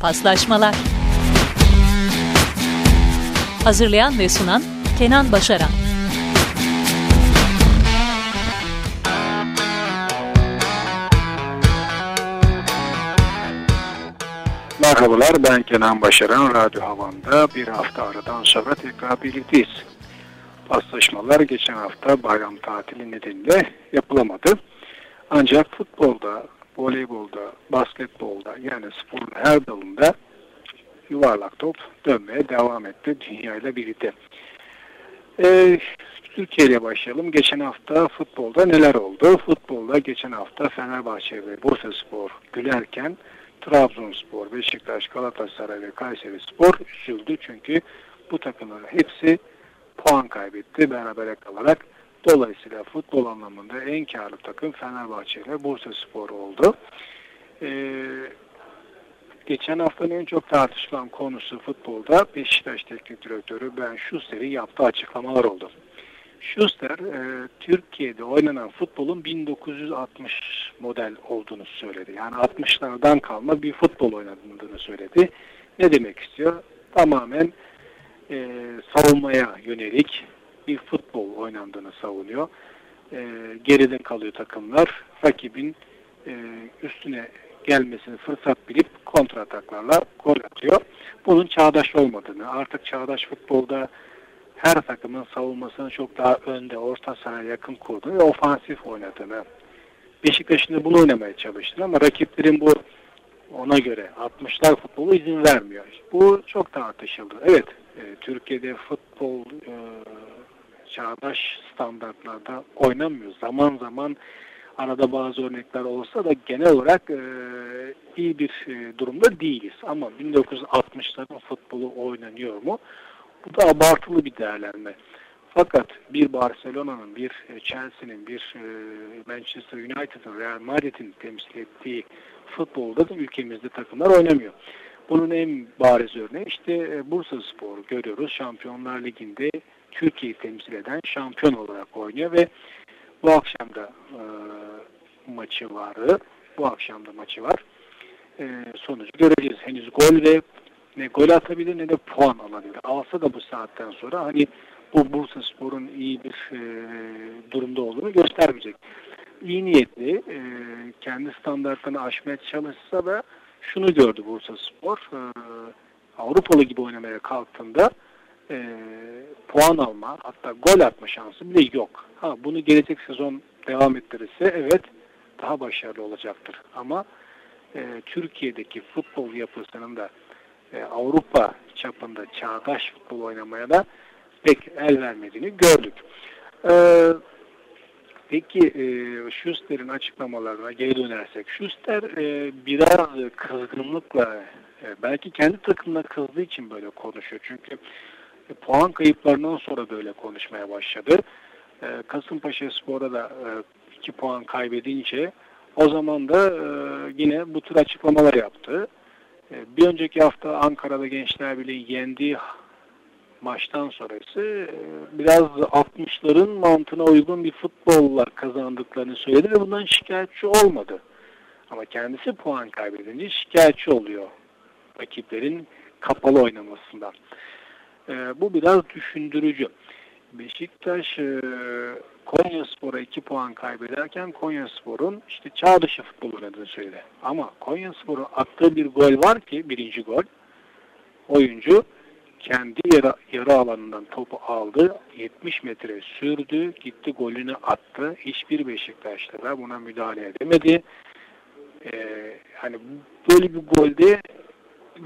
Paslaşmalar Hazırlayan ve sunan Kenan Başaran Merhabalar ben Kenan Başaran Radyo Havan'da bir hafta aradan sonra tekrar birlikteyiz. Paslaşmalar geçen hafta bayram tatili nedeniyle yapılamadı. Ancak futbolda, voleybolda, basketbolda yani sporun her dalında yuvarlak top dönmeye devam etti dünya ile birlikte. Ee, Türkiye ile başlayalım. Geçen hafta futbolda neler oldu? Futbolda geçen hafta Fenerbahçe ve Bursa Spor gülerken Trabzonspor, Beşiktaş, Galatasaray ve Kayseri Spor üzüldü. Çünkü bu takımların hepsi puan kaybetti berabere kalarak. Dolayısıyla futbol anlamında en karlı takım Fenerbahçe ile Bursa Spor oldu. Ee, geçen haftanın en çok tartışılan konusu futbolda Beşiktaş Teknik Direktörü Ben Schuster'in yaptığı açıklamalar oldu. Schuster, e, Türkiye'de oynanan futbolun 1960 model olduğunu söyledi. Yani 60'lardan kalma bir futbol oynadığını söyledi. Ne demek istiyor? Tamamen e, savunmaya yönelik bir futbol oynandığını savunuyor. E, geride kalıyor takımlar. Rakibin e, üstüne gelmesini fırsat bilip kontrataklarla gol atıyor. Bunun çağdaş olmadığını, artık çağdaş futbolda her takımın savunmasını çok daha önde, orta sahaya yakın kurduğunu ve ofansif oynadığını. Beşiktaş'ın da bunu oynamaya çalıştığını ama rakiplerin bu ona göre 60'lar futbolu izin vermiyor. Bu çok tartışıldı. Evet, e, Türkiye'de futbol e, çağdaş standartlarda oynamıyor. Zaman zaman arada bazı örnekler olsa da genel olarak e, iyi bir e, durumda değiliz. Ama 1960'ların futbolu oynanıyor mu? Bu da abartılı bir değerlenme. Fakat bir Barcelona'nın, bir e, Chelsea'nin, bir e, Manchester United'ın, Real Madrid'in temsil ettiği futbolda da ülkemizde takımlar oynamıyor. Bunun en bariz örneği işte e, Bursa Spor görüyoruz. Şampiyonlar Ligi'nde Türkiye'yi temsil eden şampiyon olarak oynuyor ve bu akşam da e, maçı vardı. Bu akşam da maçı var. E, sonucu göreceğiz. Henüz gol ve ne gol atabilir ne de puan alabilir. Alsa da bu saatten sonra hani bu Bursa Spor'un iyi bir e, durumda olduğunu göstermeyecek. İyi niyetli, e, kendi standartlarını aşmaya çalışsa da şunu gördü Bursa Spor. E, Avrupalı gibi oynamaya kalktığında e, puan alma hatta gol atma şansı bile yok. Ha bunu gelecek sezon devam ettirirse evet daha başarılı olacaktır. Ama e, Türkiye'deki futbol yapısının da e, Avrupa çapında çağdaş futbol oynamaya da pek el vermediğini gördük. E, peki e, Schuster'in açıklamalarına geri dönersek Schuster e, biraz kızgınlıkla e, belki kendi takımına kızdığı için böyle konuşuyor. Çünkü puan kayıplarından sonra böyle konuşmaya başladı. E, Kasımpaşa Spor'a da e, iki puan kaybedince o zaman da e, yine bu tür açıklamalar yaptı. E, bir önceki hafta Ankara'da Gençler Birliği yendiği maçtan sonrası e, biraz 60'ların mantığına uygun bir futbolla kazandıklarını söyledi ve bundan şikayetçi olmadı. Ama kendisi puan kaybedince şikayetçi oluyor rakiplerin kapalı oynamasından. E, bu biraz düşündürücü. Beşiktaş e, Konya Spor'a 2 puan kaybederken Konya Spor'un işte çağ dışı futbol oynadığını söyledi. Ama Konya Spor'un attığı bir gol var ki birinci gol. Oyuncu kendi yarı, yarı alanından topu aldı. 70 metre sürdü. Gitti golünü attı. Hiçbir Beşiktaşlı da buna müdahale edemedi. Ee, hani böyle bir golde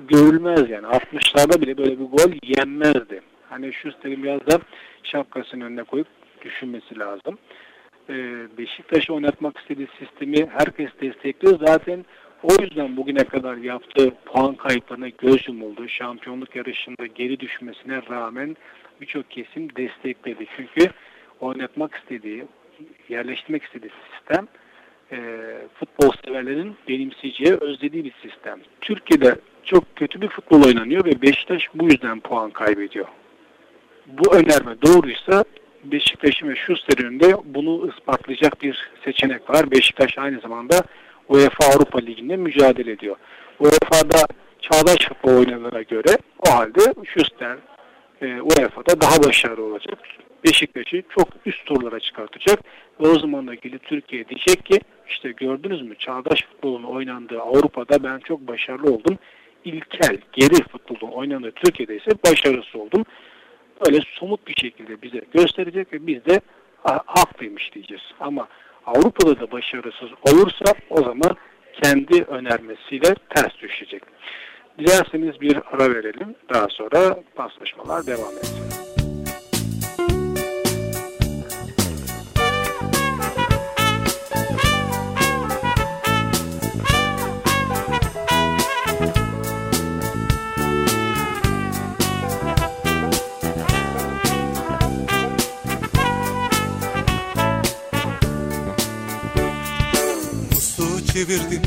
görülmez yani. 60'larda bile böyle bir gol yenmezdi. Hani şu biraz da şapkasının önüne koyup düşünmesi lazım. Ee, Beşiktaş'ı oynatmak istediği sistemi herkes destekliyor. Zaten o yüzden bugüne kadar yaptığı puan kayıplarına göz yumuldu. Şampiyonluk yarışında geri düşmesine rağmen birçok kesim destekledi. Çünkü oynatmak istediği, yerleştirmek istediği sistem e, futbol severlerin benimseyeceği, özlediği bir sistem. Türkiye'de çok kötü bir futbol oynanıyor ve Beşiktaş bu yüzden puan kaybediyor. Bu önerme doğruysa Beşiktaş'ın ve Schuster'in önünde bunu ispatlayacak bir seçenek var. Beşiktaş aynı zamanda UEFA Avrupa Ligi'nde mücadele ediyor. UEFA'da çağdaş futbol oynanana göre o halde Schuster e, UEFA'da daha başarılı olacak. Beşiktaş'ı çok üst turlara çıkartacak ve o zaman da gelip Türkiye diyecek ki işte gördünüz mü çağdaş futbolun oynandığı Avrupa'da ben çok başarılı oldum. İlkel, geri futbolun oynandığı Türkiye'de ise başarısız oldum. Böyle somut bir şekilde bize gösterecek ve biz de haklıymış diyeceğiz. Ama Avrupa'da da başarısız olursa o zaman kendi önermesiyle ters düşecek. Dilerseniz bir ara verelim. Daha sonra paslaşmalar devam edecek. Çevirdim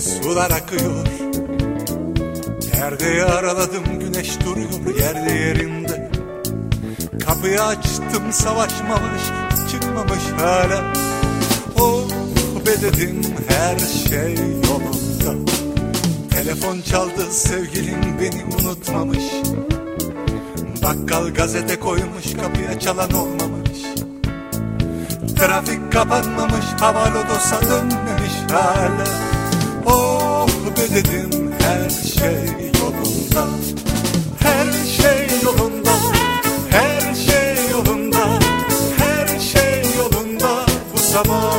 sular akıyor. Perdeyi araladım güneş duruyor yerde yerinde. Kapıyı açtım savaşmamış çıkmamış hala. Oh be dedim her şey yolunda. Telefon çaldı sevgilim beni unutmamış. Bakkal gazete koymuş kapıya çalan olmamış Trafik kapanmamış havalodosa dönmemiş hala Oh be dedim her şey yolunda. Her şey yolunda Her şey yolunda. Her şey yolunda bu zaman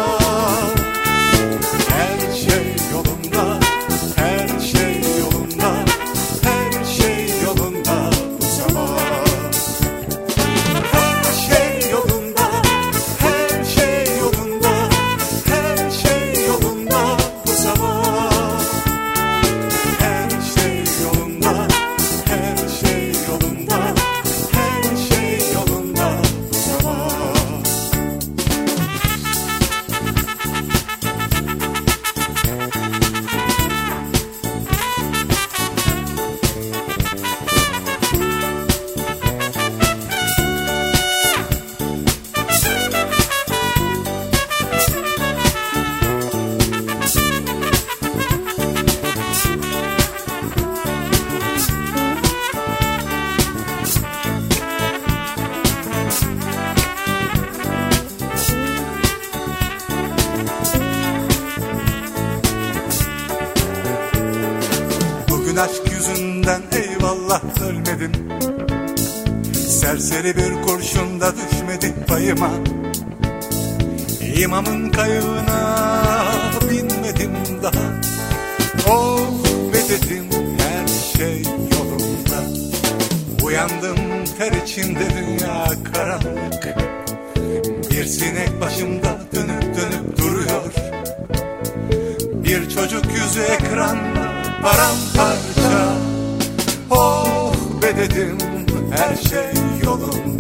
Serseri bir kurşun da düşmedi payıma. İmamın kayığına binmedim daha. Oh be dedim her şey yolunda. Uyandım ter içinde dünya karanlık. Bir sinek başımda dönüp dönüp duruyor. Bir çocuk yüzü ekranda paramparça. Oh be dedim her şey yolunda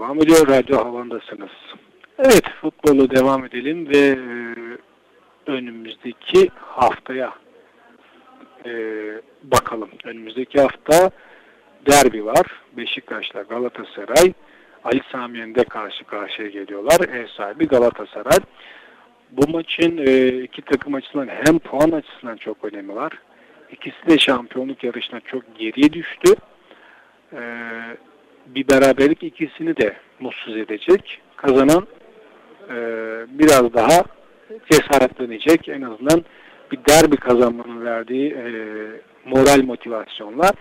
devam ediyor. Radyo Havan'dasınız. Evet futbolu devam edelim ve e, önümüzdeki haftaya e, bakalım. Önümüzdeki hafta derbi var. Beşiktaş'la Galatasaray Ali Samiyen'de karşı karşıya geliyorlar. Ev sahibi Galatasaray. Bu maçın e, iki takım açısından hem puan açısından çok önemi var. İkisi de şampiyonluk yarışına çok geriye düştü. E, bir beraberlik ikisini de mutsuz edecek. Kazanan e, biraz daha cesaretlenecek. En azından bir derbi kazanmanın verdiği e, moral motivasyonla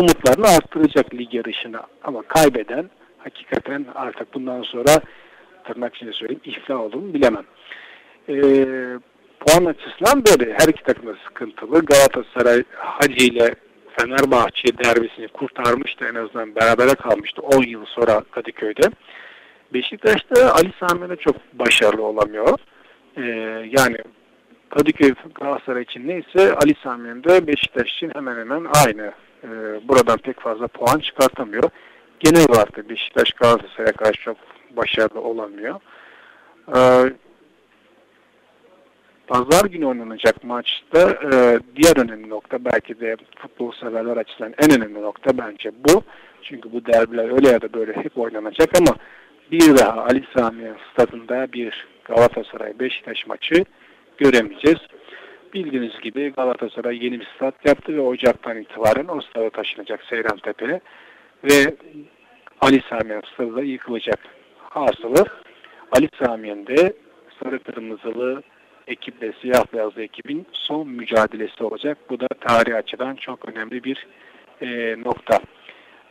umutlarını arttıracak lig yarışına. Ama kaybeden hakikaten artık bundan sonra tırnak içinde söyleyeyim iflah olur mu bilemem. E, puan açısından böyle her iki takım da sıkıntılı. Galatasaray Hacı ile Fenerbahçe derbisini kurtarmıştı en azından berabere kalmıştı 10 yıl sonra Kadıköy'de. Beşiktaş'ta Ali Sami çok başarılı olamıyor. Ee, yani Kadıköy Galatasaray için neyse Ali Sami'nin Beşiktaş için hemen hemen aynı. Ee, buradan pek fazla puan çıkartamıyor. Genel olarak Beşiktaş Galatasaray'a karşı çok başarılı olamıyor. Ee, Pazar günü oynanacak maçta e, diğer önemli nokta belki de futbol severler açısından en önemli nokta bence bu. Çünkü bu derbiler öyle ya da böyle hep oynanacak ama bir daha Ali Sami stadında bir Galatasaray Beşiktaş maçı göremeyeceğiz. Bildiğiniz gibi Galatasaray yeni bir stat yaptı ve Ocak'tan itibaren o stada taşınacak Seyran Tepe ve Ali Sami stadı da yıkılacak. Hasılı Ali Sami'nin de sarı kırmızılı ekiple siyah beyazlı ekibin son mücadelesi olacak. Bu da tarih açıdan çok önemli bir e, nokta.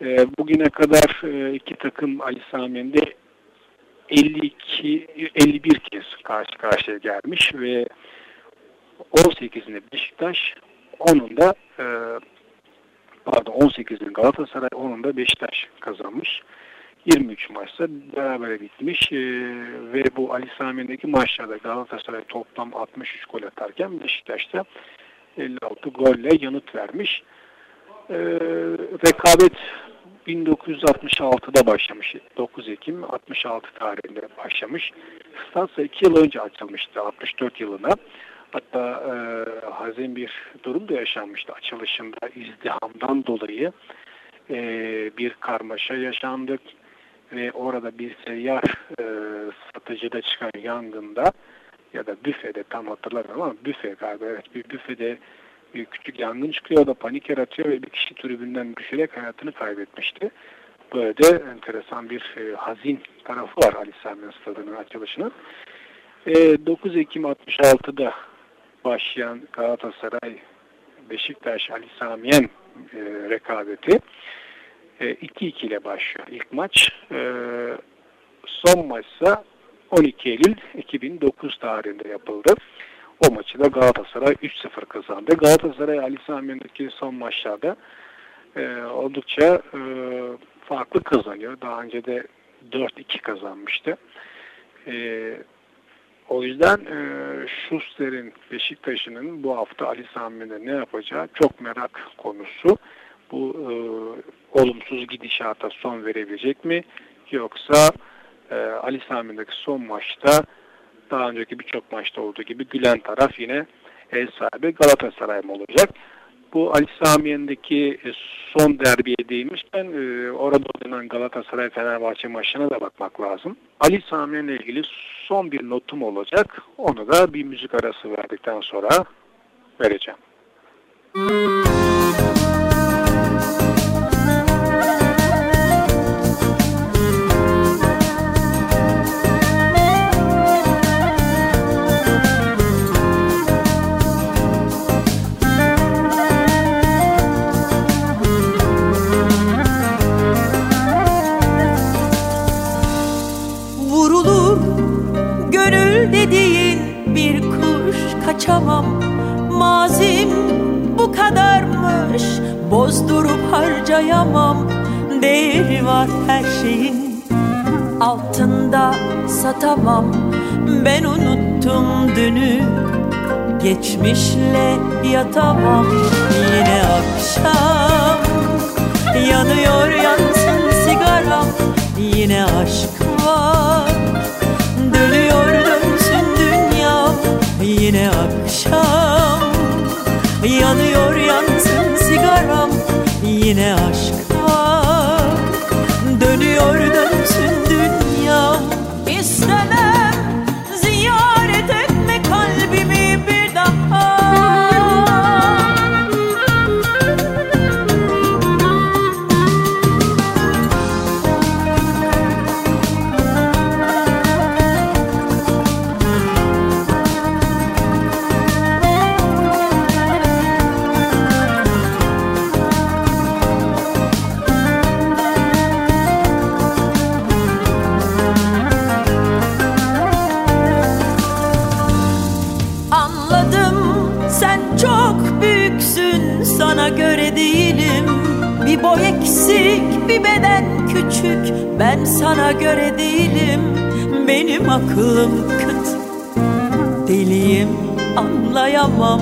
E, bugüne kadar e, iki takım Ali Sami'nde 52 51 kez karşı karşıya gelmiş ve 18'inde Beşiktaş, onun da e, pardon 18'in Galatasaray, onun da Beşiktaş kazanmış. 23 maçta beraber bitmiş e, ve bu Ali Sami'ndeki maçlarda Galatasaray toplam 63 gol atarken Beşiktaş'ta 56 golle yanıt vermiş. E, rekabet 1966'da başlamış. 9 Ekim 66 tarihinde başlamış. Statsa 2 yıl önce açılmıştı 64 yılına. Hatta e, hazin bir durum da yaşanmıştı açılışında izdihamdan dolayı e, bir karmaşa yaşandı ve orada bir seyyar e, satıcıda çıkan yangında ya da büfede tam hatırlamıyorum ama büfe galiba evet bir büfede bir küçük yangın çıkıyor o da panik yaratıyor ve bir kişi tribünden düşerek hayatını kaybetmişti. Böyle de enteresan bir e, hazin tarafı var Ali Sami Stadı'nın açılışının. E, 9 Ekim 66'da başlayan Galatasaray Beşiktaş Ali Samiyen e, rekabeti 2-2 e, ile başlıyor ilk maç. E, son maçsa 12 Eylül 2009 tarihinde yapıldı. O maçı da Galatasaray 3-0 kazandı. Galatasaray Ali Sami'ndeki son maçlarda e, oldukça e, farklı kazanıyor. Daha önce de 4-2 kazanmıştı. E, o yüzden e, Schuster'in Beşiktaş'ının bu hafta Ali Sami'de ne yapacağı çok merak konusu bu e, olumsuz gidişata son verebilecek mi? Yoksa e, Ali Sami'deki son maçta daha önceki birçok maçta olduğu gibi gülen taraf yine ev sahibi Galatasaray mı olacak? Bu Ali Samiye'ndeki e, son derbiye değinmişken e, orada oynanan Galatasaray Fenerbahçe maçına da bakmak lazım. Ali Samiye'yle ilgili son bir notum olacak. Onu da bir müzik arası verdikten sonra vereceğim. Müzik satamam Ben unuttum dünü. Geçmişle yatamam Yine akşam. Yanıyor yansın sigaram Yine aşk var. Yine akşam. Yanıyor yansın sigaram yine aşk bir beden küçük Ben sana göre değilim. Benim aklım kıt Deliyim anlayamam.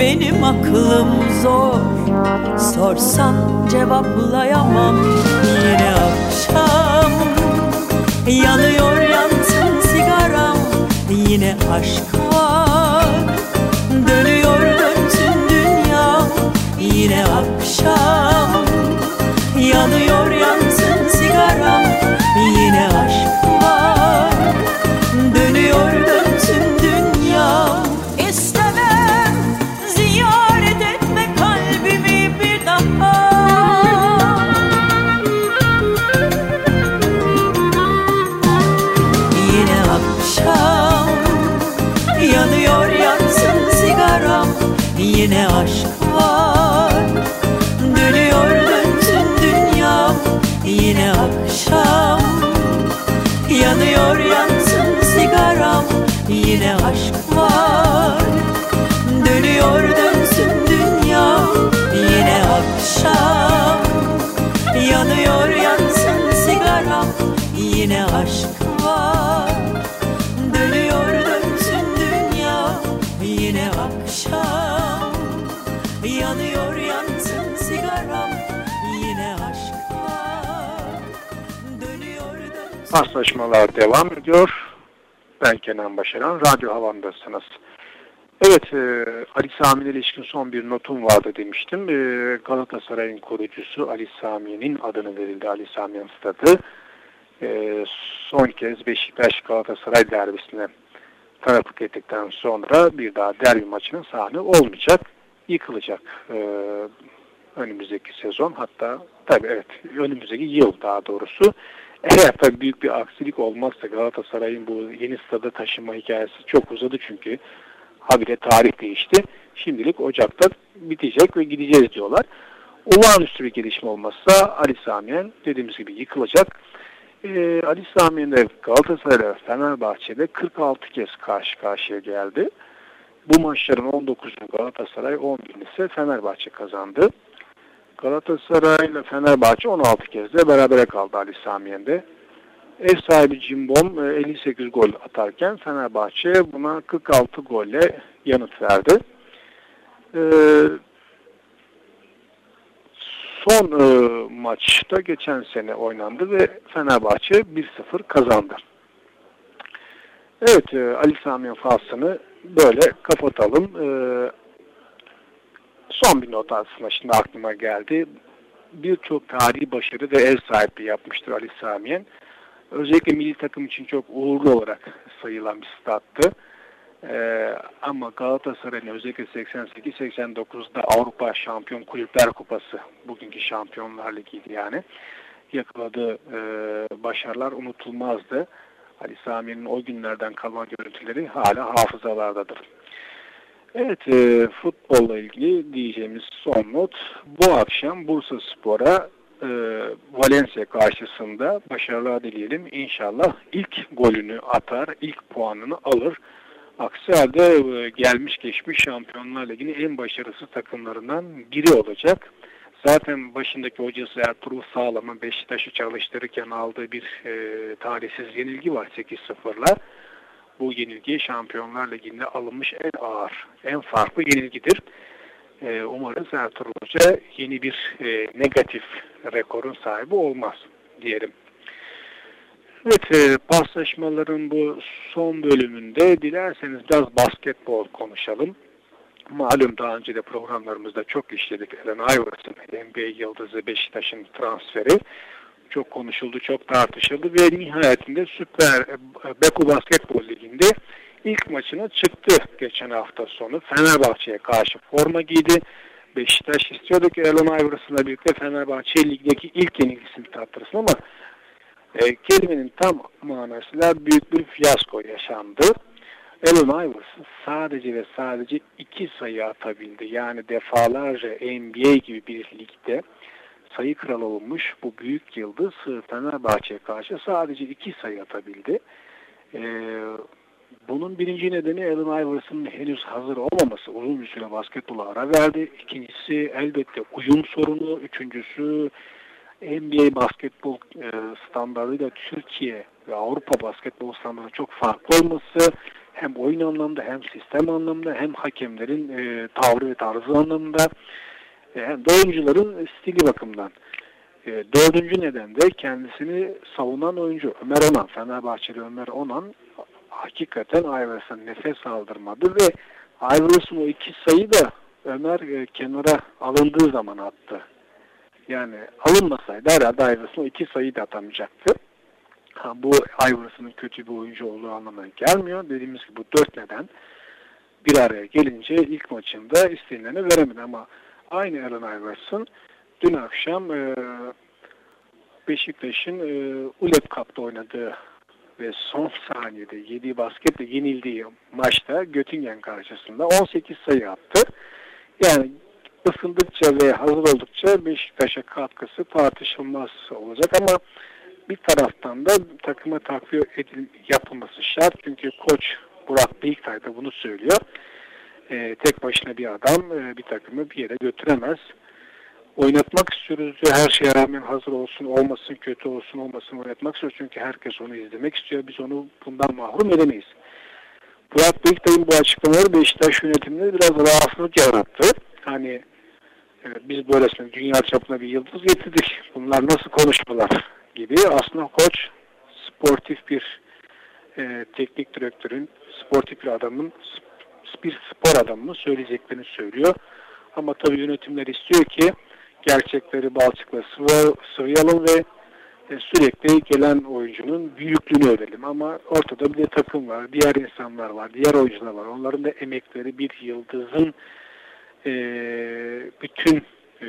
Benim aklım zor Sorsan cevaplayamam. Yine akşam Yanıyor yansın sigaram. Yine aşk Yine aşk var Dönüyor dönsün dünya. Yine akşam Yanıyor yansın sigaram. Yine aşk var Dönüyor dönsün dünya. Yine akşam Yanıyor yansın sigaram. Yine aşk Paslaşmalar devam ediyor. Ben Kenan Başaran. Radyo Havan'dasınız. Evet, e, Ali Sami'ne ilişkin son bir notum vardı demiştim. E, Galatasaray'ın kurucusu Ali Sami'nin adını verildi. Ali Sami'nin stadı. E, son kez Beşiktaş Galatasaray derbisine tanıklık ettikten sonra bir daha derbi maçının sahne olmayacak. Yıkılacak e, önümüzdeki sezon. Hatta tabii evet önümüzdeki yıl daha doğrusu. Eğer tabii büyük bir aksilik olmazsa Galatasaray'ın bu yeni stada taşıma hikayesi çok uzadı çünkü habire tarih değişti. Şimdilik Ocak'ta bitecek ve gideceğiz diyorlar. Olağanüstü bir gelişme olmazsa Ali Samiyen dediğimiz gibi yıkılacak. Ee, Ali Samiyen de Galatasaray ve Fenerbahçe'de 46 kez karşı karşıya geldi. Bu maçların 19'unu Galatasaray, 11'ini ise Fenerbahçe kazandı. Galatasaray ile Fenerbahçe 16 kez de berabere kaldı Ali Samiyen'de. Ev sahibi Cimbom e, 58 gol atarken Fenerbahçe buna 46 golle yanıt verdi. Ee, son e, maçta geçen sene oynandı ve Fenerbahçe 1-0 kazandı. Evet e, Ali Samiyen faslını böyle kapatalım. E, son bir not aslında şimdi aklıma geldi. Birçok tarihi başarı ve ev sahipliği yapmıştır Ali Samiyen. Özellikle milli takım için çok uğurlu olarak sayılan bir stattı. Ee, ama Galatasaray'ın özellikle 88-89'da Avrupa Şampiyon Kulüpler Kupası bugünkü Şampiyonlar Ligi'ydi yani. Yakaladığı e, başarılar unutulmazdı. Ali Sami'nin o günlerden kalan görüntüleri hala hafızalardadır. Evet, e, futbolla ilgili diyeceğimiz son not. Bu akşam Bursa Spor'a e, Valencia karşısında başarılar dileyelim. İnşallah ilk golünü atar, ilk puanını alır. Aksi halde e, gelmiş geçmiş Şampiyonlar Ligi'nin en başarısız takımlarından biri olacak. Zaten başındaki hocası Ertuğrul Sağlam'ın Beşiktaş'ı çalıştırırken aldığı bir e, tarihsiz yenilgi var 8-0'la. Bu yenilgi Şampiyonlar Ligi'nde alınmış en ağır, en farklı yenilgidir. E, umarız Ertuğrul Hoca yeni bir e, negatif rekorun sahibi olmaz diyelim. Evet, e, paslaşmaların bu son bölümünde dilerseniz biraz basketbol konuşalım. Malum daha önce de programlarımızda çok işledik. Allen Iverson, NBA yıldızı Beşiktaş'ın transferi çok konuşuldu, çok tartışıldı ve nihayetinde Süper Beko Basketbol Ligi'nde ilk maçına çıktı geçen hafta sonu. Fenerbahçe'ye karşı forma giydi. Beşiktaş istiyordu ki Allen Iverson'la birlikte Fenerbahçe ligdeki ilk yenilgisini tattırsın ama e, kelimenin tam manasıyla büyük bir fiyasko yaşandı. Allen Iverson sadece ve sadece iki sayı atabildi. Yani defalarca NBA gibi bir ligde sayı kralı olmuş bu büyük yıldız Fenerbahçe'ye karşı sadece iki sayı atabildi. Ee, bunun birinci nedeni Allen Iverson'ın henüz hazır olmaması. Uzun bir süre basketbola ara verdi. İkincisi elbette uyum sorunu. Üçüncüsü NBA basketbol e, standartıyla Türkiye ve Avrupa basketbol standartı çok farklı olması hem oyun anlamda hem sistem anlamda hem hakemlerin e, tavrı ve tarzı anlamında e, hem de oyuncuların stili bakımından. E, dördüncü neden de kendisini savunan oyuncu Ömer Onan, Fenerbahçeli Ömer Onan hakikaten Ivers'a nefes aldırmadı ve Ivers'ın o iki sayı da Ömer e, kenara alındığı zaman attı. Yani alınmasaydı herhalde Ivers'ın o iki sayı da atamayacaktı. Ha, bu Ivers'ın kötü bir oyuncu olduğu anlamına gelmiyor. Dediğimiz gibi bu dört neden bir araya gelince ilk maçında istenileni veremedi ama aynı Allen Iverson dün akşam e, Beşiktaş'ın e, ULEP Cup'ta oynadığı ve son saniyede yediği basketle yenildiği maçta Göttingen karşısında 18 sayı attı. Yani ısındıkça ve hazır oldukça Beşiktaş'a katkısı tartışılmaz olacak ama bir taraftan da takıma takviye edil, yapılması şart. Çünkü koç Burak Beyktay da bunu söylüyor. Ee, tek başına bir adam e, bir takımı bir yere götüremez. Oynatmak istiyoruz diyor. Her şeye rağmen hazır olsun, olmasın, kötü olsun, olmasın oynatmak istiyoruz. Çünkü herkes onu izlemek istiyor. Biz onu bundan mahrum edemeyiz. Burak Beyktay'ın bu açıklamaları Beşiktaş yönetiminde biraz rahatsızlık yarattı. Hani e, biz böylesine dünya çapına bir yıldız getirdik. Bunlar nasıl konuşmalar gibi. Aslında koç sportif bir e, teknik direktörün, sportif bir adamın, bir spor adamının söyleyeceklerini söylüyor. Ama tabii yönetimler istiyor ki gerçekleri balçıkla sıvı, sıvayalım ve e, sürekli gelen oyuncunun büyüklüğünü övelim. Ama ortada bir de takım var, diğer insanlar var, diğer oyuncular var. Onların da emekleri bir yıldızın e, bütün e,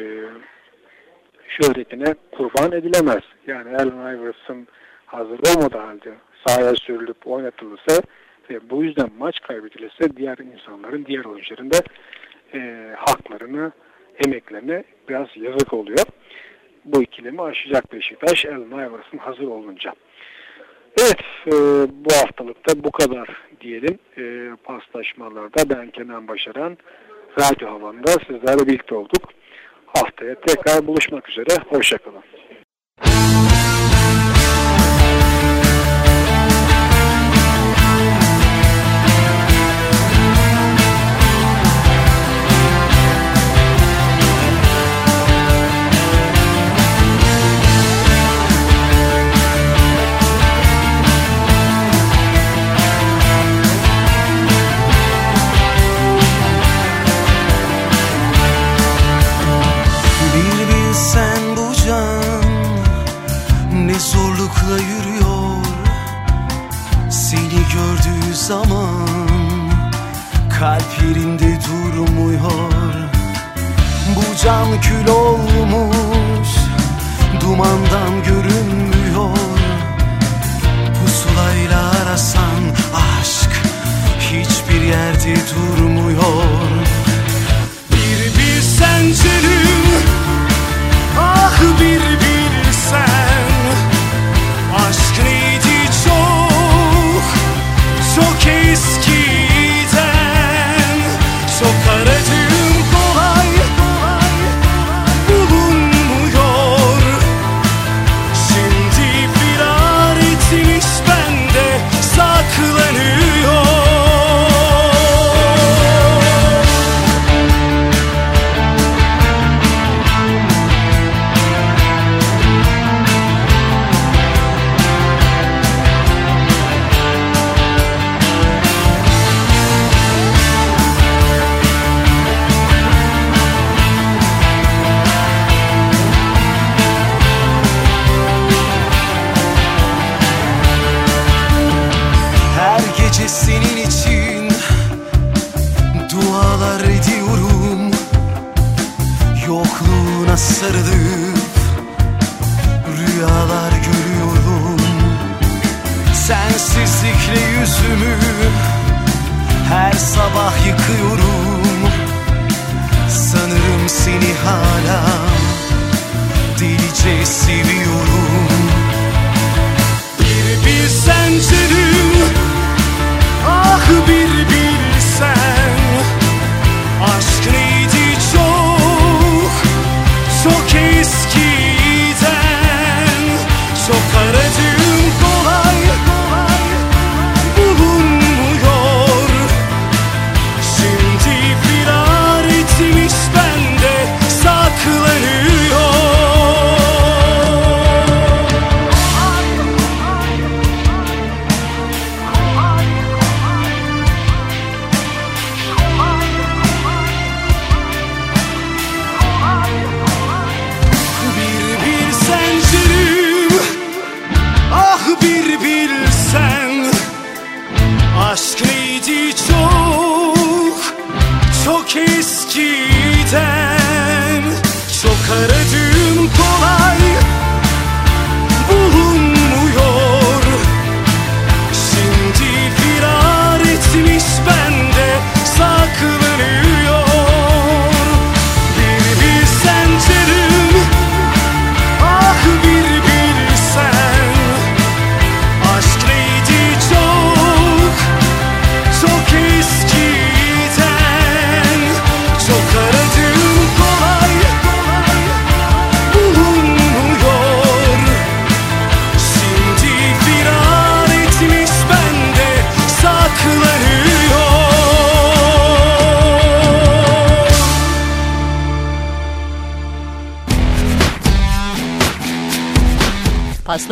şöhretine kurban edilemez. Yani Allen Iverson hazır olmadığı halde sahaya sürülüp oynatılırsa ve bu yüzden maç kaybedilirse diğer insanların, diğer oyuncuların da e, haklarını, emeklerine biraz yazık oluyor. Bu ikilemi aşacak Beşiktaş Allen Iverson hazır olunca. Evet, e, bu haftalıkta bu kadar diyelim. E, paslaşmalarda ben Kenan Başaran, Radyo Havan'da sizlerle birlikte olduk. Haftaya tekrar buluşmak üzere. Hoşçakalın.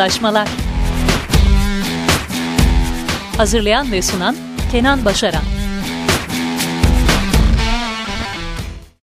Paslaşmalar Hazırlayan ve sunan Kenan Başaran